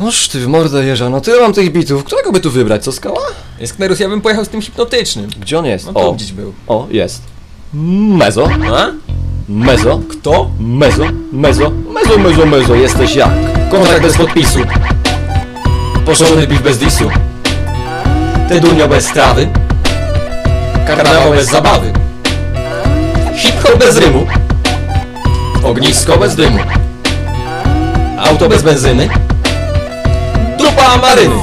Noż ty w mordę jeża, no tyle mam tych bitów. Którego by tu wybrać, co skała? Sknerus, ja bym pojechał z tym hipnotycznym. Gdzie on jest? No to o, gdzieś był. o, jest. Mezo, A? mezo, Kto? mezo, mezo, mezo, mezo, mezo, jesteś jak? Kontrakt bez podpisu. Porządny beef bez disu. Te dunio bez trawy. Karnawał bez zabawy. Hip-hop bez rymu. Ognisko bez dymu. Auto bez benzyny. Maryny.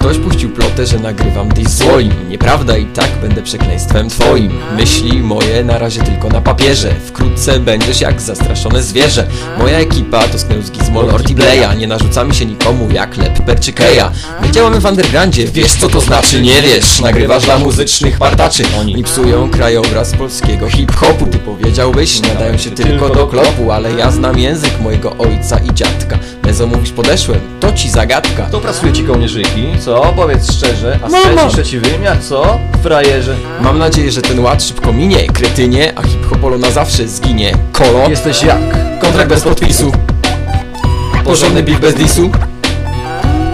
Ktoś puścił plotę, że nagrywam diss swoim Nieprawda i tak będę przekleństwem twoim. Myśli moje na razie tylko na papierze. Wkrótce będziesz jak zastraszone zwierzę. Moja ekipa to Sknerus Gizmo, Lord i Bleja Nie narzucamy się nikomu jak Lepper czy Keja My działamy w undergroundzie, wiesz co to znaczy, nie wiesz. Nagrywasz dla muzycznych partaczy. Oni psują krajobraz polskiego hip-hopu. Ty powiedziałbyś, nadają się tylko do klopu Ale ja znam język mojego ojca i dziadka Mezo mówisz podeszłem, to ci zagadka To prasuje ci kołnierzyki, co? Powiedz szczerze. A Mama! trzeci, trzeci wymiar, co? Frajerze. Mam nadzieję, że ten ład szybko minie, kretynie, a hip-hopolo na zawsze zginie. Kolo, Jesteś jak? kontrakt bez podpisu, porządny beef bez disu,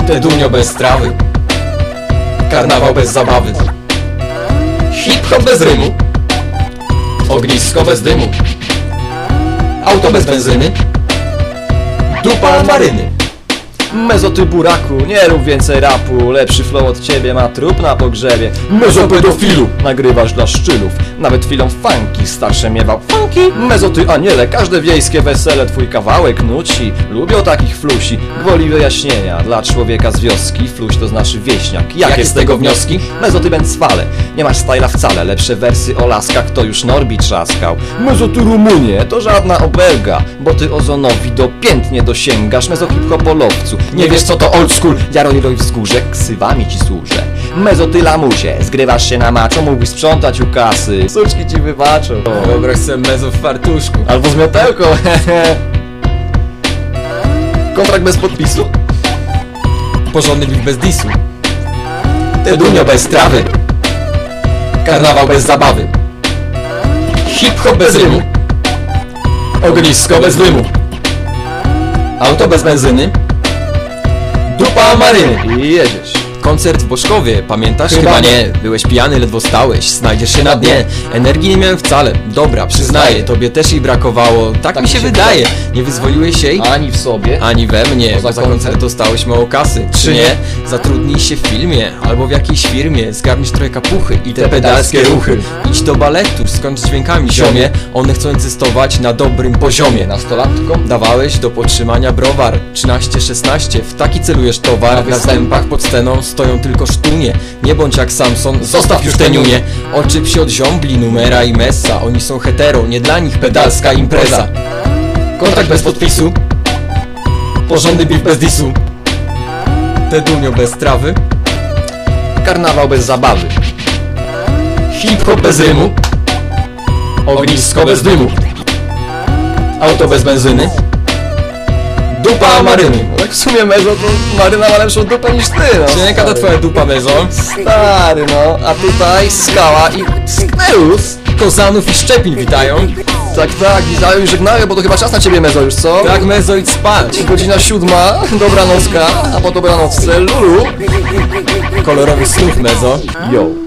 te dunio bez trawy, karnawał bez zabawy, hip-hop bez rymu, ognisko bez dymu, auto bez benzyny, dupa maryny. Mezo ty buraku, nie rób więcej rapu. Lepszy flow od ciebie ma trup na pogrzebie. Pedofilu, nagrywasz dla szczylów. Nawet chwilą funky, starsze miewał funky Mezo ty aniele, każde wiejskie wesele. Twój kawałek nuci, lubią takich flusi. Gwoli wyjaśnienia, dla człowieka z wioski. Fluś to znaczy wieśniak, jakie z tego wnioski? Mezo ty bęcwale, nie masz styla wcale. Lepsze wersy o laskach to już Norbi trzaskał. Mezo ty Rumunie, to żadna obelga Bo ty ozonowi dopiętnie dosięgasz. Mezo hip-hopolowcu, nie wiesz co to old school? Jaroliroj wzgórze, ksywami ci służę. Mezo ty lamusie, zgrywasz się na maczo Mógłbyś sprzątać u kasy. Suczki ci wybaczą. Wyobraź sobie mezo w fartuszku. Albo z miotełką. Kontrakt bez podpisu? Porządny beef bez disu, te dunio bez trawy, karnawał bez zabawy, hip-hop bez rymu, ognisko bez dymu, auto bez benzyny, dupa maryny. I jedziesz Koncert w Boszkowie, pamiętasz? Chyba Chyba, nie. Byłeś pijany, ledwo stałeś, znajdziesz się na dnie. Energii nie miałem wcale, dobra, przyznaję, tobie też jej brakowało, tak, mi się, wydaje. Nie wyzwoliłeś się Ani w sobie. Ani we mnie, bo za koncert. koncert dostałeś mało kasy. Czy nie? Zatrudnij się w filmie albo w jakiejś firmie, zgarniesz trochę kapuchy i te pedalskie ruchy. Idź do baletu, skończ z dźwiękami ziomie, one chcą incystować na dobrym poziomie. Nastolatką? Dawałeś do podtrzymania browar. 13-16, w taki celujesz towar Na wstępach pod sceną stoją tylko sztunie. Nie bądź jak Samson, zostaw już te niunie Oczyp się od ziombli, numera i messa. Oni są hetero, nie dla nich pedalska impreza. Kontrakt bez podpisu. Porządny beef bez disu. Te dunio bez trawy. Karnawał bez zabawy. Hip-hop bez rymu. Ognisko bez dymu. Auto bez benzyny Dupa maryny Tak w sumie Mezo to Maryna ma lepszą dupę niż ty no. Czy jaka to twoja dupa mezon? Stary no, a tutaj skała i sknerus Kozanów i Szczepin witają. Tak, tak, widziałem i żegnają, bo to chyba czas na ciebie Mezo już, co? Tak mezo idź spać. Godzina siódma, dobranocka, a po dobranocce Lulu. Kolorowy snów mezo. Yo